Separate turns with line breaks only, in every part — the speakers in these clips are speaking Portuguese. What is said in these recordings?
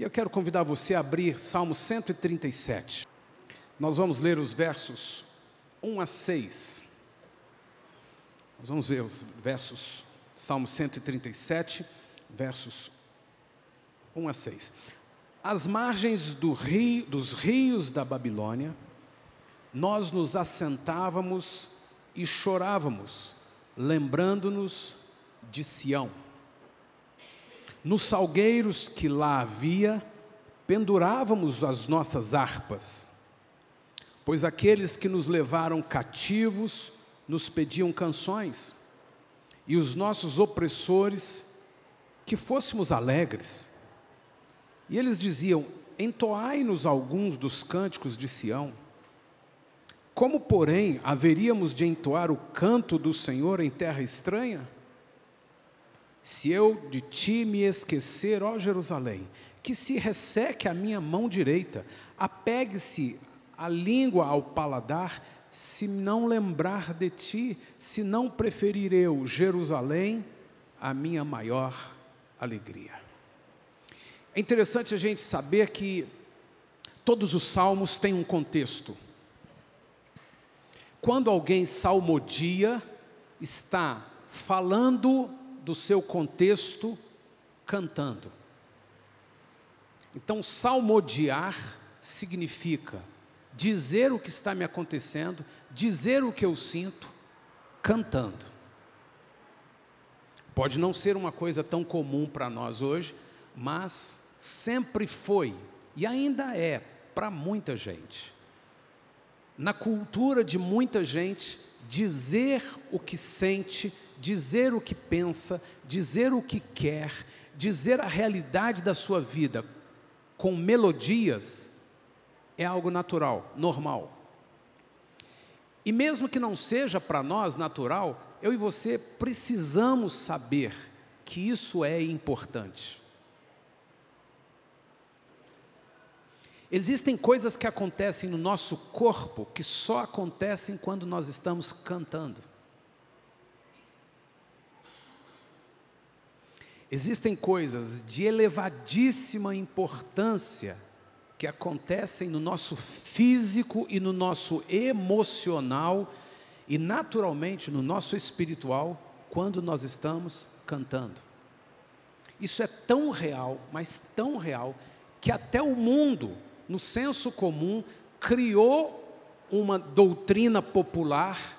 E eu quero convidar você a abrir Salmo 137. Nós vamos ler os versos 1 a 6. Nós vamos ver os versos, Salmo 137, versos 1 a 6. Às margens do rio, dos rios da Babilônia, nós nos assentávamos e chorávamos, lembrando-nos de Sião. Nos salgueiros que lá havia, pendurávamos as nossas harpas, pois aqueles que nos levaram cativos nos pediam canções, e os nossos opressores que fôssemos alegres. E eles diziam: Entoai-nos alguns dos cânticos de Sião. Como, porém, haveríamos de entoar o canto do Senhor em terra estranha? Se eu de ti me esquecer, ó Jerusalém, que se resseque a minha mão direita, apegue-se a língua ao paladar, se não lembrar de ti, se não preferir eu Jerusalém, a minha maior alegria. É interessante a gente saber que todos os salmos têm um contexto. Quando alguém salmodia, está falando do seu contexto, cantando. Então, salmodiar significa dizer o que está me acontecendo, dizer o que eu sinto, cantando. Pode não ser uma coisa tão comum para nós hoje, mas sempre foi e ainda é para muita gente na cultura de muita gente, dizer o que sente, dizer o que pensa, dizer o que quer, dizer a realidade da sua vida com melodias é algo natural, normal. E mesmo que não seja para nós natural, eu e você precisamos saber que isso é importante. Existem coisas que acontecem no nosso corpo que só acontecem quando nós estamos cantando. Existem coisas de elevadíssima importância que acontecem no nosso físico e no nosso emocional e naturalmente no nosso espiritual quando nós estamos cantando. Isso é tão real, mas tão real, que até o mundo no senso comum, criou uma doutrina popular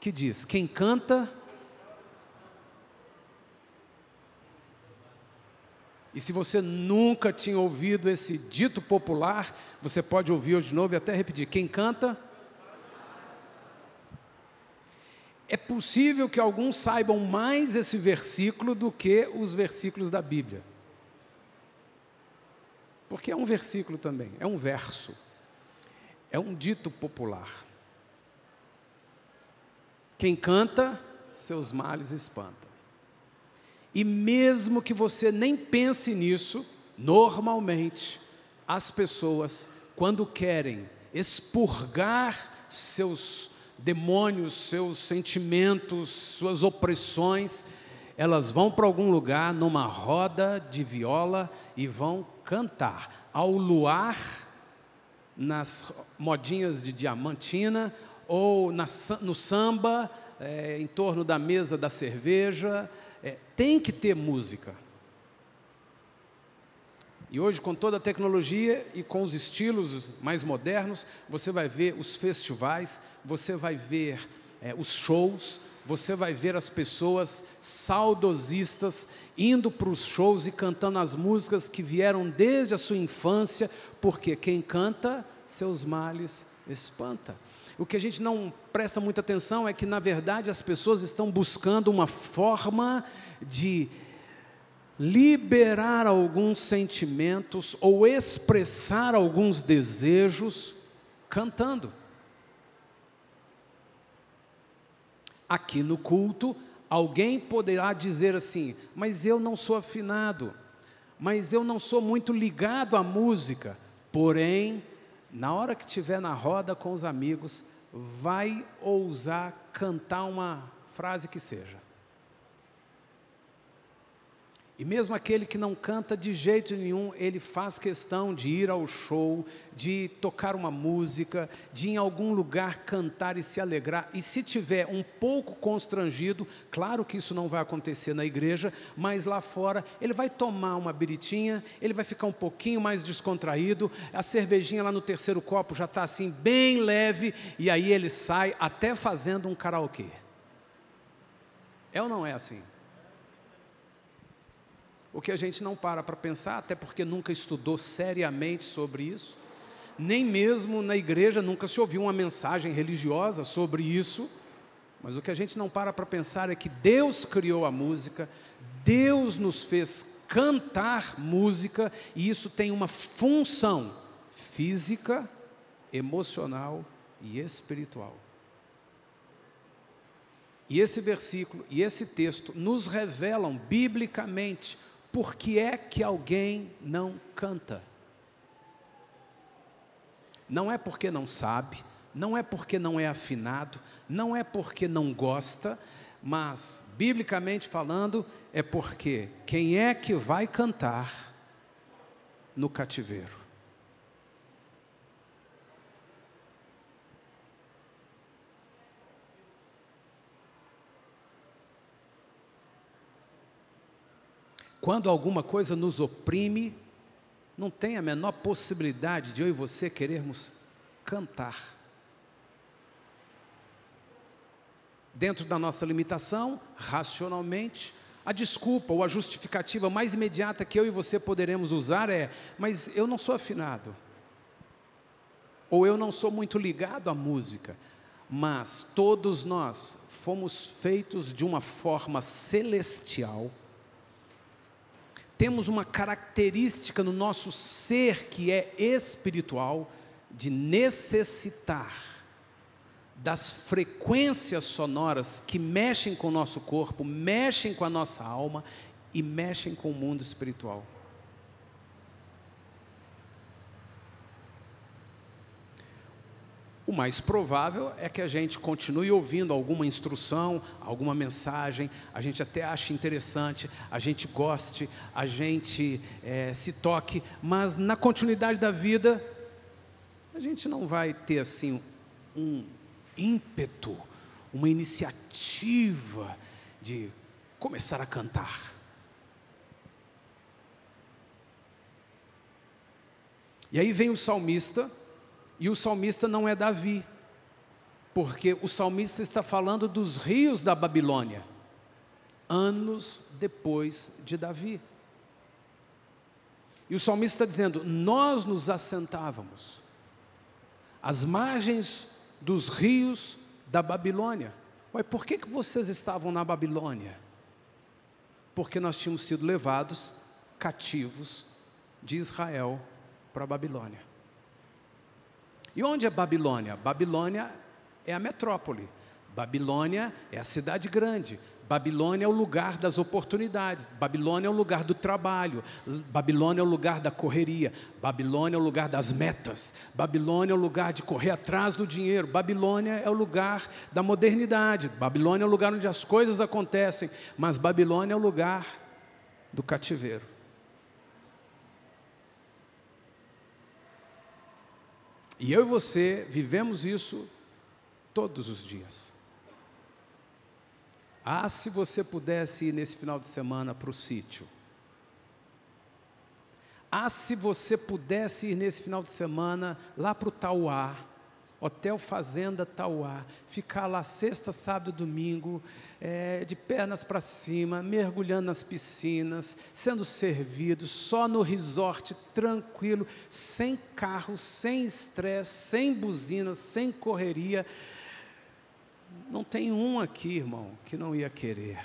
que diz: quem canta. E se você nunca tinha ouvido esse dito popular, você pode ouvir hoje de novo e até repetir: quem canta. É possível que alguns saibam mais esse versículo do que os versículos da Bíblia. Porque é um versículo também, é um verso, é um dito popular. Quem canta, seus males espanta. E mesmo que você nem pense nisso, normalmente as pessoas, quando querem expurgar seus demônios, seus sentimentos, suas opressões, elas vão para algum lugar numa roda de viola e vão cantar ao luar nas modinhas de diamantina ou na, no samba é, em torno da mesa da cerveja. É, tem que ter música. E hoje, com toda a tecnologia e com os estilos mais modernos, você vai ver os festivais, você vai ver é, os shows, você vai ver as pessoas saudosistas indo para os shows e cantando as músicas que vieram desde a sua infância, porque quem canta, seus males espanta. O que a gente não presta muita atenção é que, na verdade, as pessoas estão buscando uma forma de liberar alguns sentimentos ou expressar alguns desejos cantando. Aqui no culto, Alguém poderá dizer assim: mas eu não sou afinado, mas eu não sou muito ligado à música. Porém, na hora que estiver na roda com os amigos, vai ousar cantar uma frase que seja. E mesmo aquele que não canta de jeito nenhum, ele faz questão de ir ao show, de tocar uma música, de em algum lugar cantar e se alegrar. E se tiver um pouco constrangido, claro que isso não vai acontecer na igreja, mas lá fora ele vai tomar uma biritinha, ele vai ficar um pouquinho mais descontraído, a cervejinha lá no terceiro copo já está assim bem leve, e aí ele sai até fazendo um karaokê. É ou não é assim? O que a gente não para para pensar, até porque nunca estudou seriamente sobre isso, nem mesmo na igreja nunca se ouviu uma mensagem religiosa sobre isso, mas o que a gente não para para pensar é que Deus criou a música, Deus nos fez cantar música, e isso tem uma função física, emocional e espiritual. E esse versículo e esse texto nos revelam biblicamente por que é que alguém não canta? Não é porque não sabe, não é porque não é afinado, não é porque não gosta, mas, biblicamente falando, é porque quem é que vai cantar no cativeiro? Quando alguma coisa nos oprime, não tem a menor possibilidade de eu e você querermos cantar. Dentro da nossa limitação, racionalmente, a desculpa ou a justificativa mais imediata que eu e você poderemos usar é: mas eu não sou afinado, ou eu não sou muito ligado à música, mas todos nós fomos feitos de uma forma celestial temos uma característica no nosso ser que é espiritual, de necessitar das frequências sonoras que mexem com o nosso corpo, mexem com a nossa alma e mexem com o mundo espiritual. O mais provável é que a gente continue ouvindo alguma instrução, alguma mensagem, a gente até ache interessante, a gente goste, a gente é, se toque, mas na continuidade da vida, a gente não vai ter assim um ímpeto, uma iniciativa de começar a cantar. E aí vem o salmista e o salmista não é Davi, porque o salmista está falando dos rios da Babilônia, anos depois de Davi. E o salmista está dizendo: Nós nos assentávamos às margens dos rios da Babilônia. Ué, por que, que vocês estavam na Babilônia? Porque nós tínhamos sido levados cativos de Israel para a Babilônia. E onde é Babilônia? Babilônia é a metrópole. Babilônia é a cidade grande. Babilônia é o lugar das oportunidades, Babilônia é o lugar do trabalho, Babilônia é o lugar da correria, Babilônia é o lugar das metas, Babilônia é o lugar de correr atrás do dinheiro, Babilônia é o lugar da modernidade, Babilônia é o lugar onde as coisas acontecem, mas Babilônia é o lugar do cativeiro. E eu e você vivemos isso todos os dias. Ah, se você pudesse ir nesse final de semana para o sítio. Ah, se você pudesse ir nesse final de semana lá para o Tauá Hotel Fazenda Tauá, ficar lá sexta, sábado, domingo, é, de pernas para cima, mergulhando nas piscinas, sendo servido, só no resort, tranquilo, sem carro, sem estresse, sem buzinas, sem correria. Não tem um aqui, irmão, que não ia querer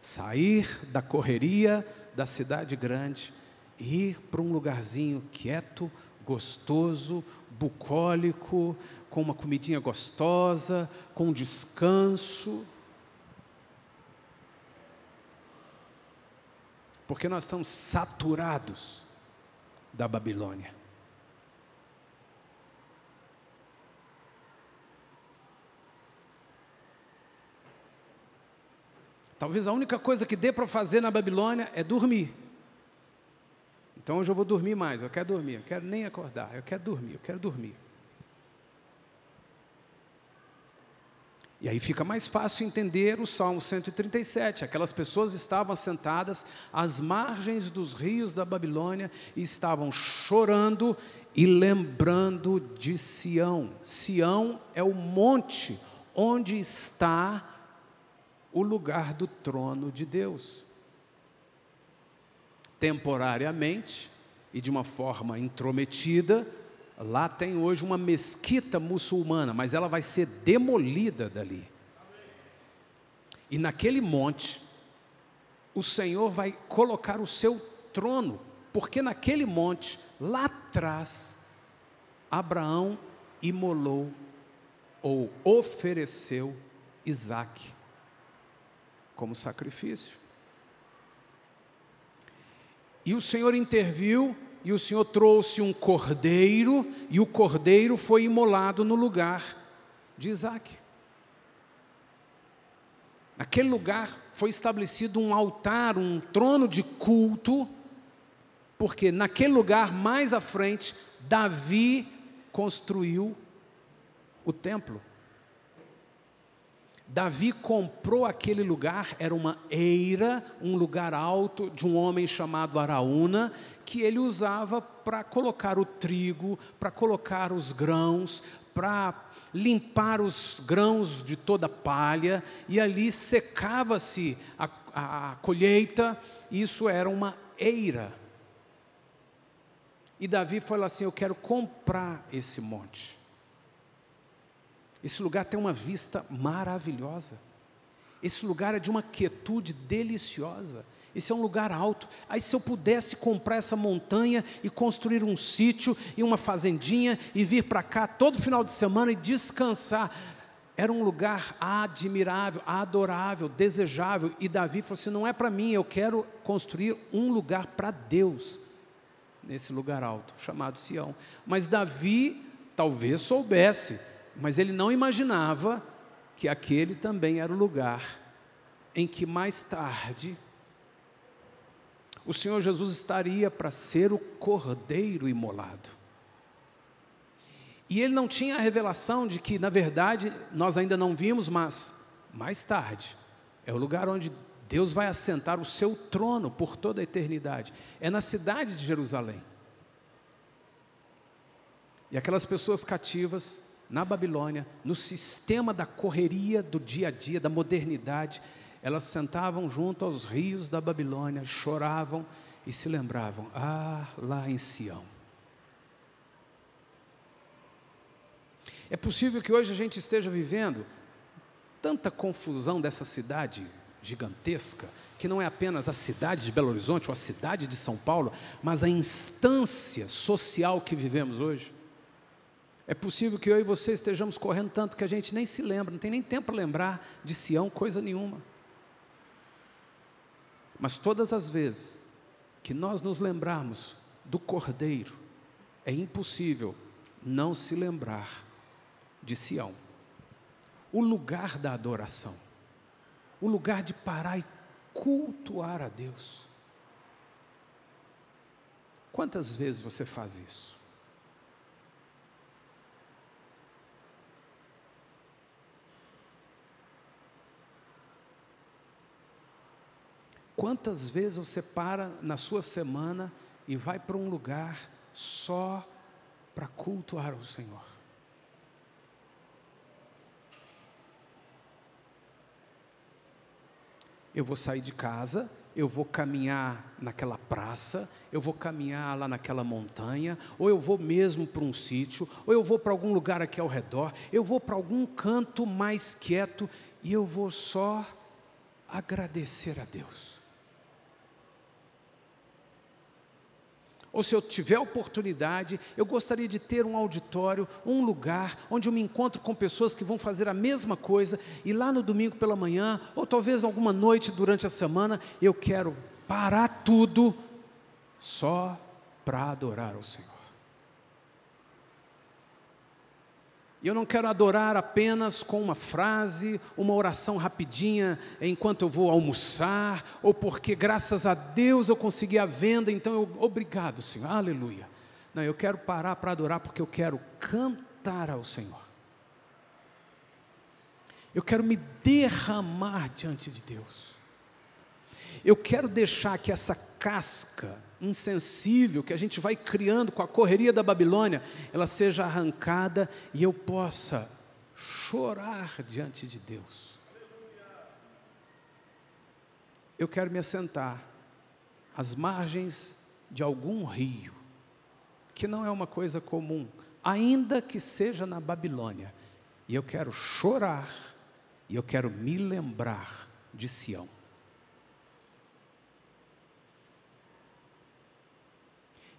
sair da correria da cidade grande, ir para um lugarzinho quieto, gostoso, bucólico, com uma comidinha gostosa, com descanso. Porque nós estamos saturados da Babilônia. Talvez a única coisa que dê para fazer na Babilônia é dormir. Então hoje eu vou dormir mais, eu quero dormir, eu quero nem acordar, eu quero dormir, eu quero dormir. E aí fica mais fácil entender o Salmo 137. Aquelas pessoas estavam sentadas às margens dos rios da Babilônia e estavam chorando e lembrando de Sião. Sião é o monte onde está o lugar do trono de Deus. Temporariamente e de uma forma intrometida, Lá tem hoje uma mesquita muçulmana, mas ela vai ser demolida dali. E naquele monte, o Senhor vai colocar o seu trono, porque naquele monte, lá atrás, Abraão imolou ou ofereceu Isaac como sacrifício. E o Senhor interviu e o Senhor trouxe um cordeiro, e o cordeiro foi imolado no lugar de Isaac. Naquele lugar foi estabelecido um altar, um trono de culto, porque naquele lugar, mais à frente, Davi construiu o templo. Davi comprou aquele lugar, era uma eira, um lugar alto de um homem chamado Araúna, que ele usava para colocar o trigo, para colocar os grãos, para limpar os grãos de toda palha, e ali secava-se a, a, a colheita, isso era uma eira. E Davi falou assim: Eu quero comprar esse monte. Esse lugar tem uma vista maravilhosa. Esse lugar é de uma quietude deliciosa. Esse é um lugar alto. Aí, se eu pudesse comprar essa montanha e construir um sítio e uma fazendinha e vir para cá todo final de semana e descansar, era um lugar admirável, adorável, desejável. E Davi falou assim: não é para mim, eu quero construir um lugar para Deus, nesse lugar alto, chamado Sião. Mas Davi talvez soubesse, mas ele não imaginava que aquele também era o lugar em que mais tarde o Senhor Jesus estaria para ser o cordeiro imolado. E ele não tinha a revelação de que, na verdade, nós ainda não vimos, mas mais tarde, é o lugar onde Deus vai assentar o seu trono por toda a eternidade. É na cidade de Jerusalém. E aquelas pessoas cativas na Babilônia, no sistema da correria do dia a dia, da modernidade, elas sentavam junto aos rios da Babilônia, choravam e se lembravam: ah, lá em Sião. É possível que hoje a gente esteja vivendo tanta confusão dessa cidade gigantesca, que não é apenas a cidade de Belo Horizonte ou a cidade de São Paulo, mas a instância social que vivemos hoje. É possível que eu e você estejamos correndo tanto que a gente nem se lembra, não tem nem tempo para lembrar de Sião, coisa nenhuma. Mas todas as vezes que nós nos lembrarmos do Cordeiro, é impossível não se lembrar de Sião. O lugar da adoração, o lugar de parar e cultuar a Deus. Quantas vezes você faz isso? Quantas vezes você para na sua semana e vai para um lugar só para cultuar o Senhor? Eu vou sair de casa, eu vou caminhar naquela praça, eu vou caminhar lá naquela montanha, ou eu vou mesmo para um sítio, ou eu vou para algum lugar aqui ao redor, eu vou para algum canto mais quieto e eu vou só agradecer a Deus. Ou se eu tiver oportunidade, eu gostaria de ter um auditório, um lugar onde eu me encontro com pessoas que vão fazer a mesma coisa, e lá no domingo pela manhã, ou talvez alguma noite durante a semana, eu quero parar tudo só para adorar o Senhor. E eu não quero adorar apenas com uma frase, uma oração rapidinha enquanto eu vou almoçar, ou porque graças a Deus eu consegui a venda, então eu, obrigado, Senhor, aleluia. Não, eu quero parar para adorar porque eu quero cantar ao Senhor. Eu quero me derramar diante de Deus. Eu quero deixar que essa casca insensível que a gente vai criando com a correria da Babilônia, ela seja arrancada e eu possa chorar diante de Deus. Eu quero me assentar às margens de algum rio, que não é uma coisa comum, ainda que seja na Babilônia, e eu quero chorar e eu quero me lembrar de Sião.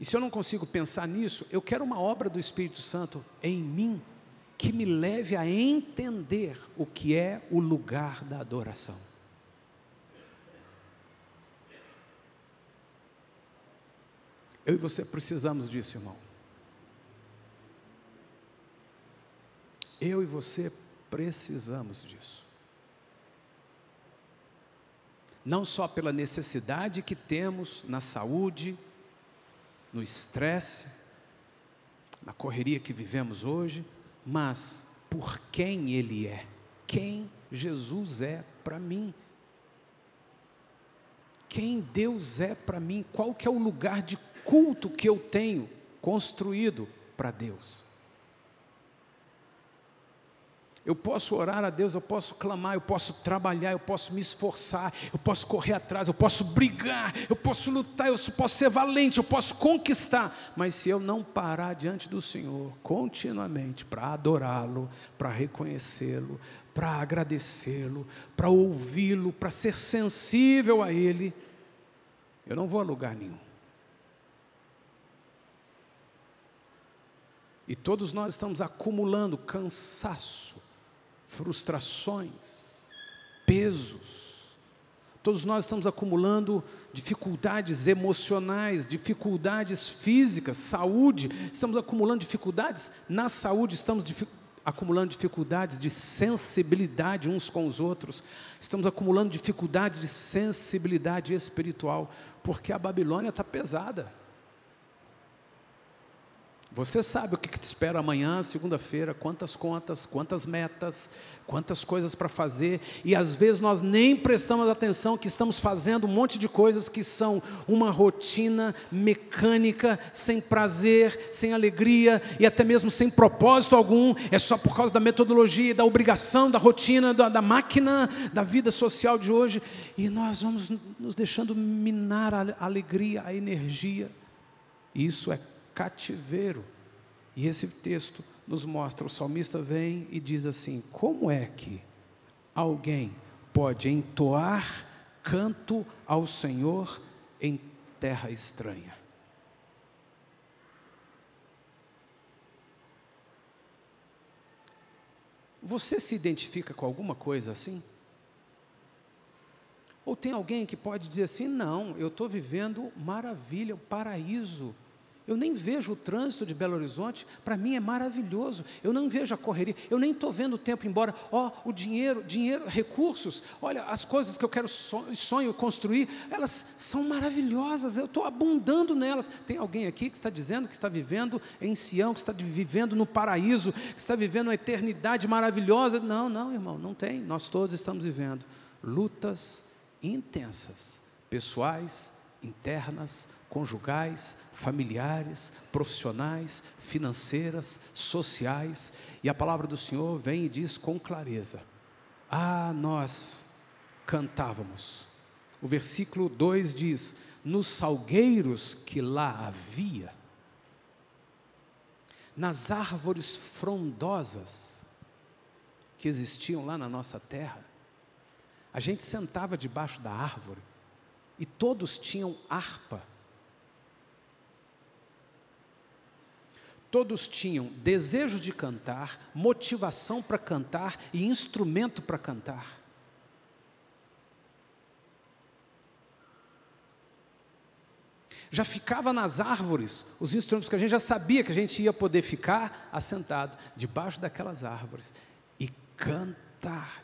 E se eu não consigo pensar nisso, eu quero uma obra do Espírito Santo em mim que me leve a entender o que é o lugar da adoração. Eu e você precisamos disso, irmão. Eu e você precisamos disso. Não só pela necessidade que temos na saúde, no estresse, na correria que vivemos hoje, mas por quem Ele é, quem Jesus é para mim. Quem Deus é para mim, qual que é o lugar de culto que eu tenho construído para Deus. Eu posso orar a Deus, eu posso clamar, eu posso trabalhar, eu posso me esforçar, eu posso correr atrás, eu posso brigar, eu posso lutar, eu posso ser valente, eu posso conquistar, mas se eu não parar diante do Senhor continuamente para adorá-lo, para reconhecê-lo, para agradecê-lo, para ouvi-lo, para ser sensível a Ele, eu não vou a lugar nenhum. E todos nós estamos acumulando cansaço, frustrações, pesos. Todos nós estamos acumulando dificuldades emocionais, dificuldades físicas, saúde, estamos acumulando dificuldades na saúde, estamos acumulando dificuldades de sensibilidade uns com os outros, estamos acumulando dificuldades de sensibilidade espiritual, porque a Babilônia está pesada. Você sabe o que te espera amanhã, segunda-feira, quantas contas, quantas metas, quantas coisas para fazer, e às vezes nós nem prestamos atenção que estamos fazendo um monte de coisas que são uma rotina mecânica, sem prazer, sem alegria e até mesmo sem propósito algum, é só por causa da metodologia, da obrigação, da rotina, da, da máquina, da vida social de hoje, e nós vamos nos deixando minar a alegria, a energia. Isso é cativeiro. E esse texto nos mostra: o salmista vem e diz assim: como é que alguém pode entoar canto ao Senhor em terra estranha? Você se identifica com alguma coisa assim? Ou tem alguém que pode dizer assim: não, eu estou vivendo maravilha, paraíso eu nem vejo o trânsito de Belo Horizonte, para mim é maravilhoso. Eu não vejo a correria, eu nem estou vendo o tempo embora. Ó, oh, o dinheiro, dinheiro, recursos, olha, as coisas que eu quero sonho construir, elas são maravilhosas, eu estou abundando nelas. Tem alguém aqui que está dizendo que está vivendo em Sião, que está vivendo no paraíso, que está vivendo uma eternidade maravilhosa? Não, não, irmão, não tem. Nós todos estamos vivendo lutas intensas, pessoais, internas, conjugais, familiares, profissionais, financeiras, sociais, e a palavra do Senhor vem e diz com clareza: Ah, nós cantávamos. O versículo 2 diz: Nos salgueiros que lá havia, nas árvores frondosas que existiam lá na nossa terra, a gente sentava debaixo da árvore e todos tinham harpa Todos tinham desejo de cantar, motivação para cantar e instrumento para cantar. já ficava nas árvores, os instrumentos que a gente já sabia que a gente ia poder ficar assentado debaixo daquelas árvores e cantar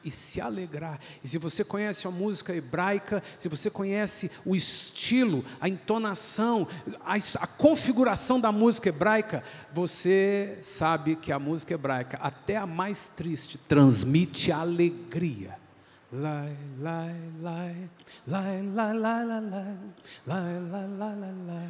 e se alegrar. E se você conhece a música hebraica, se você conhece o estilo, a entonação, a, a configuração da música hebraica, você sabe que a música hebraica, até a mais triste, transmite alegria. Lai, lai, lai, lai, lai, lai, lai, lai, lai, lai, lai, lai.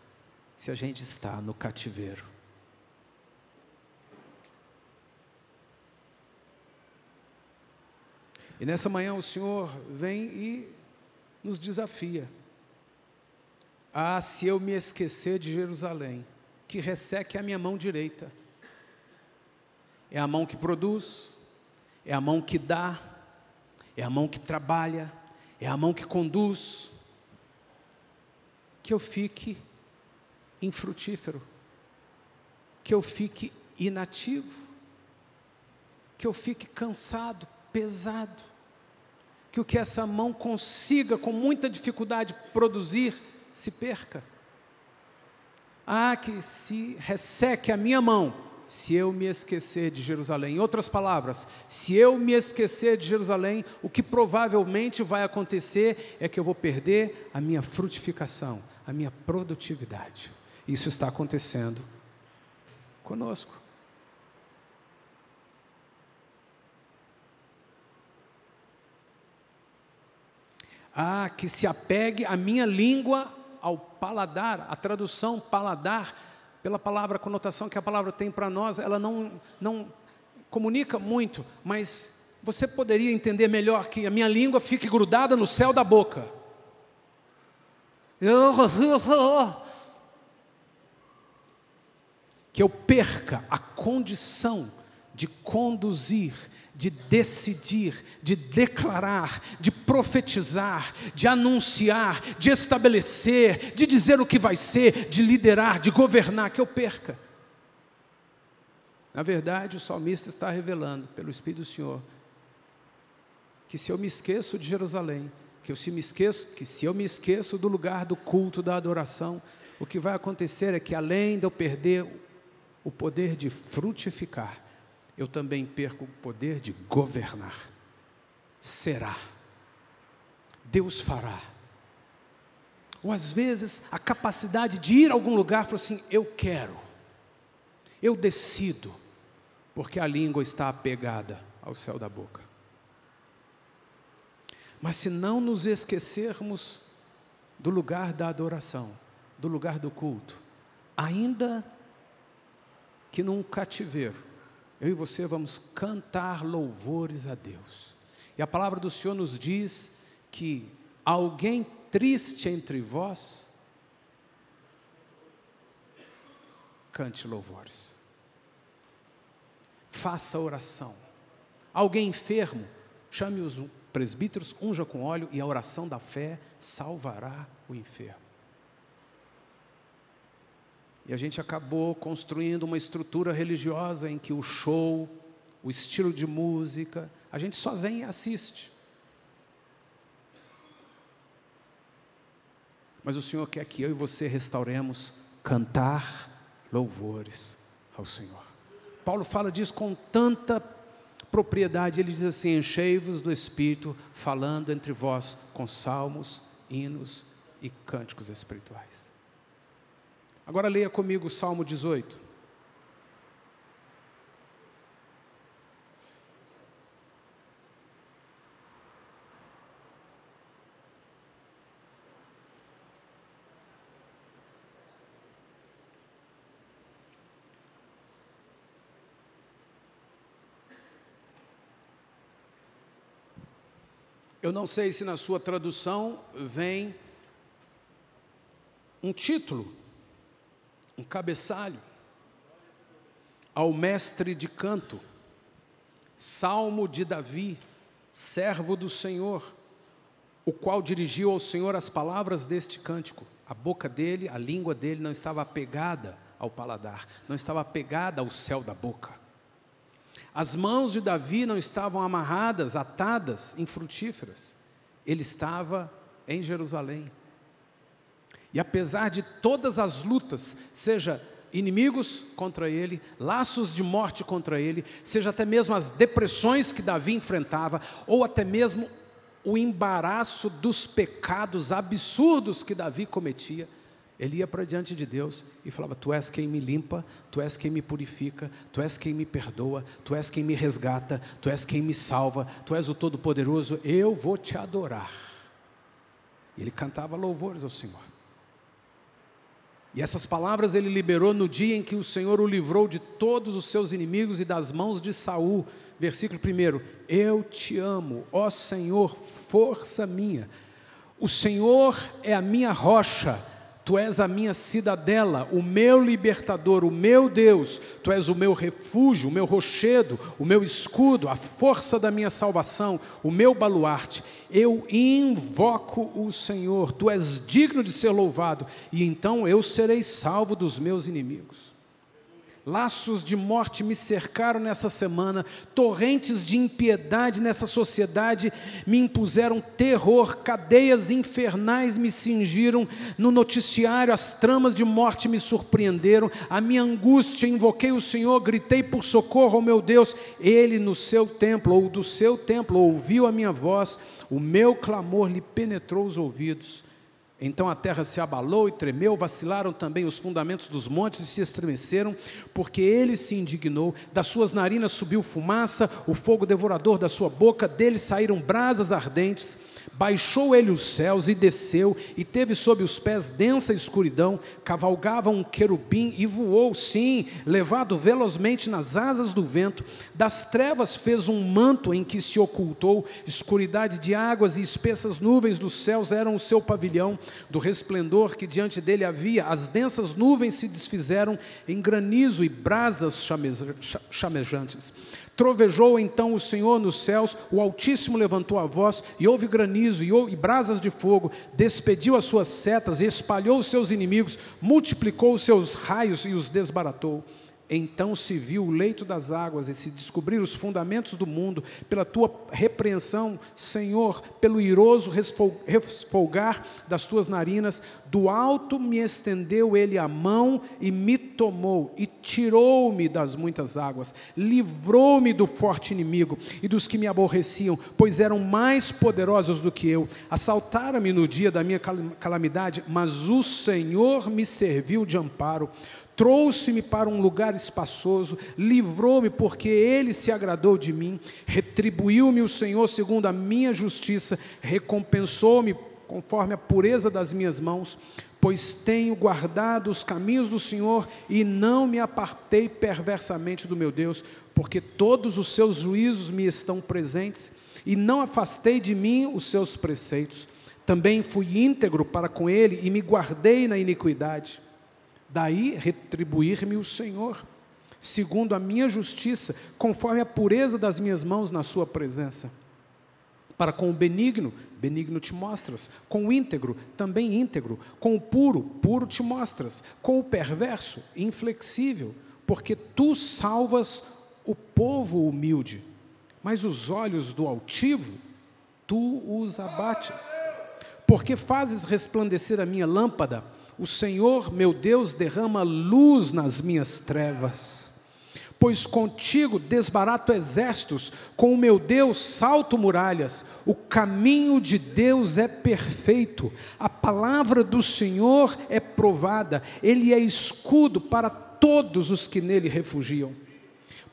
se a gente está no cativeiro. E nessa manhã o Senhor vem e nos desafia. Ah, se eu me esquecer de Jerusalém, que resseque a minha mão direita. É a mão que produz, é a mão que dá, é a mão que trabalha, é a mão que conduz, que eu fique infrutífero, que eu fique inativo, que eu fique cansado, pesado, que o que essa mão consiga com muita dificuldade produzir se perca. Ah, que se resseque a minha mão se eu me esquecer de Jerusalém. Em outras palavras, se eu me esquecer de Jerusalém, o que provavelmente vai acontecer é que eu vou perder a minha frutificação, a minha produtividade. Isso está acontecendo conosco. Ah, que se apegue a minha língua ao paladar, a tradução paladar pela palavra, a conotação que a palavra tem para nós, ela não, não comunica muito, mas você poderia entender melhor que a minha língua fique grudada no céu da boca. Que eu perca a condição de conduzir de decidir, de declarar, de profetizar, de anunciar, de estabelecer, de dizer o que vai ser, de liderar, de governar, que eu perca. Na verdade, o salmista está revelando, pelo Espírito do Senhor, que se eu me esqueço de Jerusalém, que eu se me esqueço, que se eu me esqueço do lugar do culto, da adoração, o que vai acontecer é que além de eu perder o poder de frutificar, eu também perco o poder de governar. Será. Deus fará. Ou às vezes a capacidade de ir a algum lugar, falar assim: eu quero, eu decido, porque a língua está apegada ao céu da boca. Mas se não nos esquecermos do lugar da adoração, do lugar do culto, ainda que num cativeiro, eu e você vamos cantar louvores a Deus. E a palavra do Senhor nos diz que alguém triste entre vós, cante louvores. Faça oração. Alguém enfermo, chame os presbíteros, unja com óleo e a oração da fé salvará o enfermo. E a gente acabou construindo uma estrutura religiosa em que o show, o estilo de música, a gente só vem e assiste. Mas o Senhor quer que eu e você restauremos cantar louvores ao Senhor. Paulo fala disso com tanta propriedade, ele diz assim: enchei-vos do Espírito, falando entre vós com salmos, hinos e cânticos espirituais. Agora leia comigo o Salmo 18. Eu não sei se na sua tradução vem um título um cabeçalho ao mestre de canto, salmo de Davi, servo do Senhor, o qual dirigiu ao Senhor as palavras deste cântico. A boca dele, a língua dele não estava apegada ao paladar, não estava apegada ao céu da boca. As mãos de Davi não estavam amarradas, atadas em frutíferas. Ele estava em Jerusalém. E apesar de todas as lutas, seja inimigos contra ele, laços de morte contra ele, seja até mesmo as depressões que Davi enfrentava, ou até mesmo o embaraço dos pecados absurdos que Davi cometia, ele ia para diante de Deus e falava: Tu és quem me limpa, Tu és quem me purifica, Tu és quem me perdoa, Tu és quem me resgata, Tu és quem me salva, Tu és o Todo-Poderoso, eu vou te adorar. Ele cantava louvores ao Senhor. E essas palavras ele liberou no dia em que o Senhor o livrou de todos os seus inimigos e das mãos de Saul. Versículo 1: Eu te amo, ó Senhor, força minha. O Senhor é a minha rocha Tu és a minha cidadela, o meu libertador, o meu Deus, Tu és o meu refúgio, o meu rochedo, o meu escudo, a força da minha salvação, o meu baluarte. Eu invoco o Senhor, Tu és digno de ser louvado, e então eu serei salvo dos meus inimigos. Laços de morte me cercaram nessa semana, torrentes de impiedade nessa sociedade me impuseram terror, cadeias infernais me cingiram, no noticiário as tramas de morte me surpreenderam, a minha angústia, invoquei o Senhor, gritei por socorro ao meu Deus, ele no seu templo, ou do seu templo, ouviu a minha voz, o meu clamor lhe penetrou os ouvidos. Então a terra se abalou e tremeu, vacilaram também os fundamentos dos montes e se estremeceram, porque ele se indignou, das suas narinas subiu fumaça, o fogo devorador da sua boca, dele saíram brasas ardentes. Baixou ele os céus e desceu, e teve sob os pés densa escuridão, cavalgava um querubim e voou, sim, levado velozmente nas asas do vento. Das trevas fez um manto em que se ocultou, escuridade de águas e espessas nuvens dos céus eram o seu pavilhão. Do resplendor que diante dele havia, as densas nuvens se desfizeram em granizo e brasas chamejantes. Trovejou então o Senhor nos céus, o Altíssimo levantou a voz, e houve granizo e, houve, brasas de fogo, despediu as suas setas, e espalhou os seus inimigos, multiplicou os seus raios e os desbaratou. Então se viu o leito das águas e se descobriram os fundamentos do mundo, pela tua repreensão, Senhor, pelo iroso resfolgar das tuas narinas, do alto me estendeu ele a mão e me tomou, e tirou-me das muitas águas, livrou-me do forte inimigo e dos que me aborreciam, pois eram mais poderosos do que eu. Assaltaram-me no dia da minha calamidade, mas o Senhor me serviu de amparo trouxe-me para um lugar espaçoso, livrou-me porque ele se agradou de mim, retribuiu-me o Senhor segundo a minha justiça, recompensou-me conforme a pureza das minhas mãos, pois tenho guardado os caminhos do Senhor e não me apartei perversamente do meu Deus, porque todos os seus juízos me estão presentes e não afastei de mim os seus preceitos. Também fui íntegro para com ele e me guardei na iniquidade. Daí retribuir-me o Senhor, segundo a minha justiça, conforme a pureza das minhas mãos na Sua presença. Para com o benigno, benigno te mostras. Com o íntegro, também íntegro. Com o puro, puro te mostras. Com o perverso, inflexível. Porque tu salvas o povo humilde, mas os olhos do altivo, tu os abates. Porque fazes resplandecer a minha lâmpada, o Senhor, meu Deus, derrama luz nas minhas trevas. Pois contigo desbarato exércitos, com o meu Deus salto muralhas. O caminho de Deus é perfeito, a palavra do Senhor é provada, ele é escudo para todos os que nele refugiam.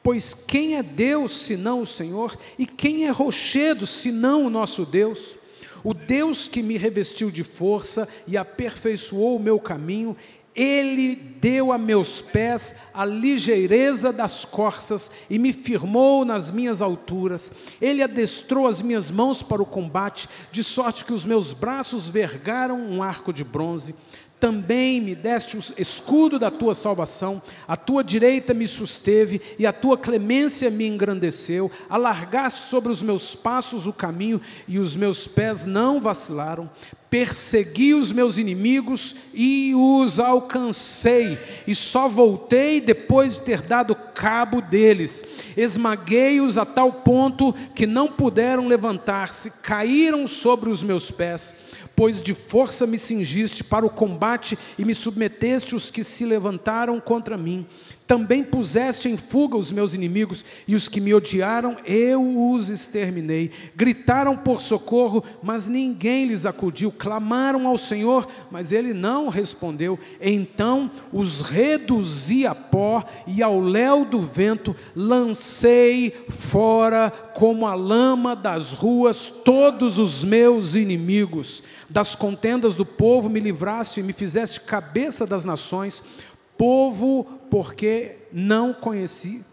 Pois quem é Deus senão o Senhor? E quem é rochedo senão o nosso Deus? O Deus que me revestiu de força e aperfeiçoou o meu caminho, ele deu a meus pés a ligeireza das corças e me firmou nas minhas alturas. Ele adestrou as minhas mãos para o combate, de sorte que os meus braços vergaram um arco de bronze. Também me deste o escudo da tua salvação, a tua direita me susteve e a tua clemência me engrandeceu. Alargaste sobre os meus passos o caminho e os meus pés não vacilaram. Persegui os meus inimigos e os alcancei, e só voltei depois de ter dado cabo deles. Esmaguei-os a tal ponto que não puderam levantar-se, caíram sobre os meus pés pois de força me cingiste para o combate e me submeteste os que se levantaram contra mim. Também puseste em fuga os meus inimigos e os que me odiaram, eu os exterminei. Gritaram por socorro, mas ninguém lhes acudiu. Clamaram ao Senhor, mas ele não respondeu. Então os reduzi a pó e ao léu do vento lancei fora como a lama das ruas todos os meus inimigos. Das contendas do povo me livraste e me fizeste cabeça das nações, povo porque não conheci,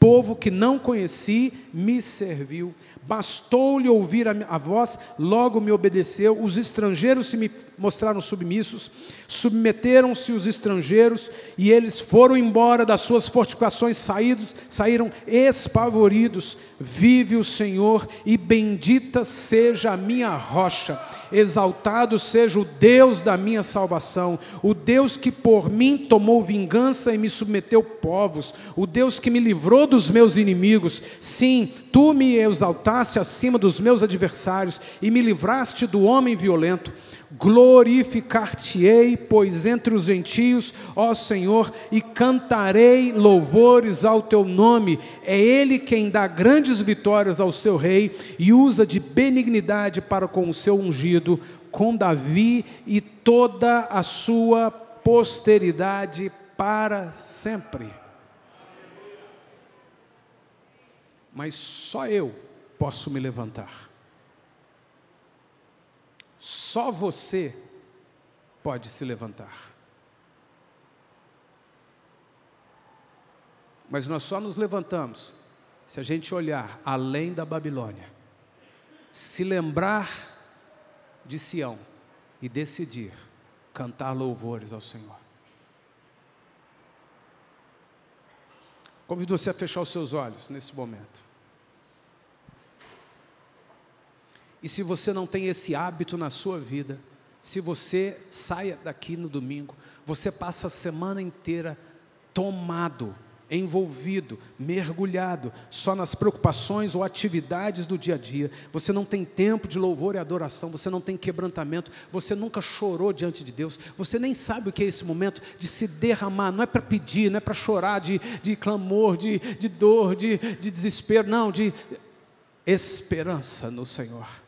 povo que não conheci me serviu. Bastou-lhe ouvir a, a voz, logo me obedeceu. Os estrangeiros se me mostraram submissos, submeteram-se os estrangeiros, e eles foram embora das suas fortificações, saídos, saíram espavoridos. Vive o Senhor, e bendita seja a minha rocha exaltado seja o Deus da minha salvação, o Deus que por mim tomou vingança e me submeteu povos, o Deus que me livrou dos meus inimigos. Sim, tu me exaltaste acima dos meus adversários e me livraste do homem violento. Glorificar-te-ei, pois entre os gentios, ó Senhor, e cantarei louvores ao teu nome. É Ele quem dá grandes vitórias ao seu rei e usa de benignidade para com o seu ungido, com Davi e toda a sua posteridade para sempre. Mas só eu posso me levantar. Só você pode se levantar. Mas nós só nos levantamos se a gente olhar além da Babilônia, se lembrar de Sião e decidir cantar louvores ao Senhor. Convido você a fechar os seus olhos nesse momento. E se você não tem esse hábito na sua vida, se você saia daqui no domingo, você passa a semana inteira tomado, envolvido, mergulhado só nas preocupações ou atividades do dia a dia. Você não tem tempo de louvor e adoração, você não tem quebrantamento, você nunca chorou diante de Deus, você nem sabe o que é esse momento de se derramar. Não é para pedir, não é para chorar de, de clamor, de, de dor, de, de desespero, não, de esperança no Senhor.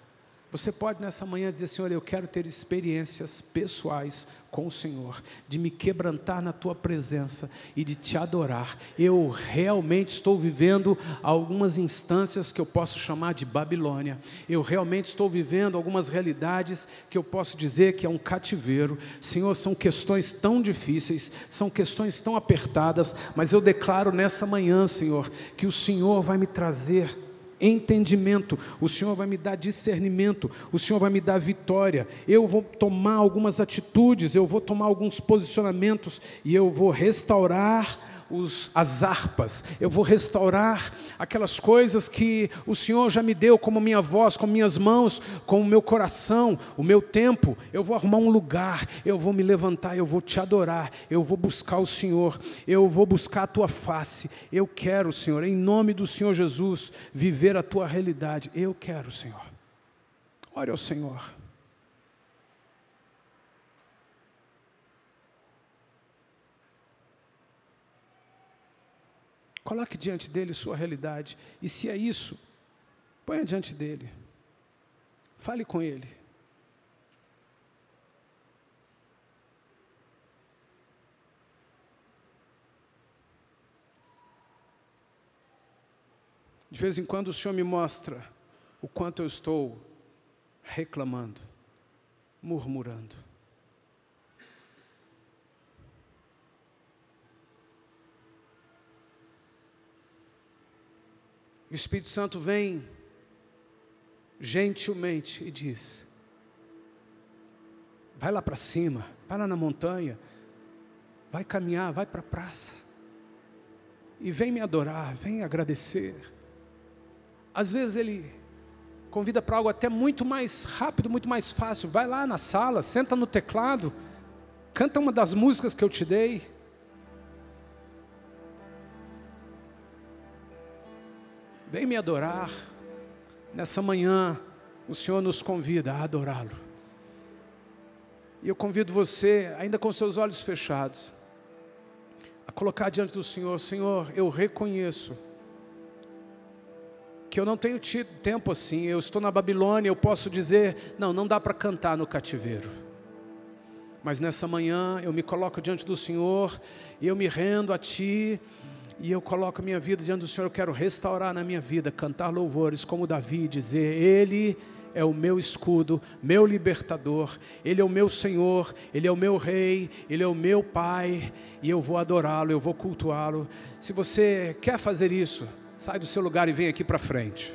Você pode nessa manhã dizer, Senhor, eu quero ter experiências pessoais com o Senhor, de me quebrantar na tua presença e de te adorar. Eu realmente estou vivendo algumas instâncias que eu posso chamar de Babilônia. Eu realmente estou vivendo algumas realidades que eu posso dizer que é um cativeiro. Senhor, são questões tão difíceis, são questões tão apertadas, mas eu declaro nessa manhã, Senhor, que o Senhor vai me trazer entendimento, o Senhor vai me dar discernimento, o Senhor vai me dar vitória. Eu vou tomar algumas atitudes, eu vou tomar alguns posicionamentos e eu vou restaurar os, as harpas, eu vou restaurar aquelas coisas que o Senhor já me deu, como minha voz, com minhas mãos, com o meu coração, o meu tempo. Eu vou arrumar um lugar, eu vou me levantar, eu vou te adorar, eu vou buscar o Senhor, eu vou buscar a tua face. Eu quero, Senhor, em nome do Senhor Jesus, viver a tua realidade. Eu quero, Senhor. Ore ao Senhor. Coloque diante dele sua realidade. E se é isso, ponha diante dele. Fale com ele. De vez em quando o Senhor me mostra o quanto eu estou reclamando, murmurando. O Espírito Santo vem gentilmente e diz: vai lá para cima, vai lá na montanha, vai caminhar, vai para a praça. E vem me adorar, vem agradecer. Às vezes ele convida para algo até muito mais rápido, muito mais fácil. Vai lá na sala, senta no teclado, canta uma das músicas que eu te dei. Vem me adorar. Nessa manhã, o Senhor nos convida a adorá-lo. E eu convido você, ainda com seus olhos fechados, a colocar diante do Senhor: Senhor, eu reconheço que eu não tenho tido tempo assim, eu estou na Babilônia, eu posso dizer, não, não dá para cantar no cativeiro. Mas nessa manhã eu me coloco diante do Senhor e eu me rendo a Ti e eu coloco a minha vida diante do Senhor, eu quero restaurar na minha vida, cantar louvores como Davi, dizer, Ele é o meu escudo, meu libertador, Ele é o meu Senhor, Ele é o meu Rei, Ele é o meu Pai, e eu vou adorá-lo, eu vou cultuá-lo. Se você quer fazer isso, Sai do seu lugar e vem aqui para frente.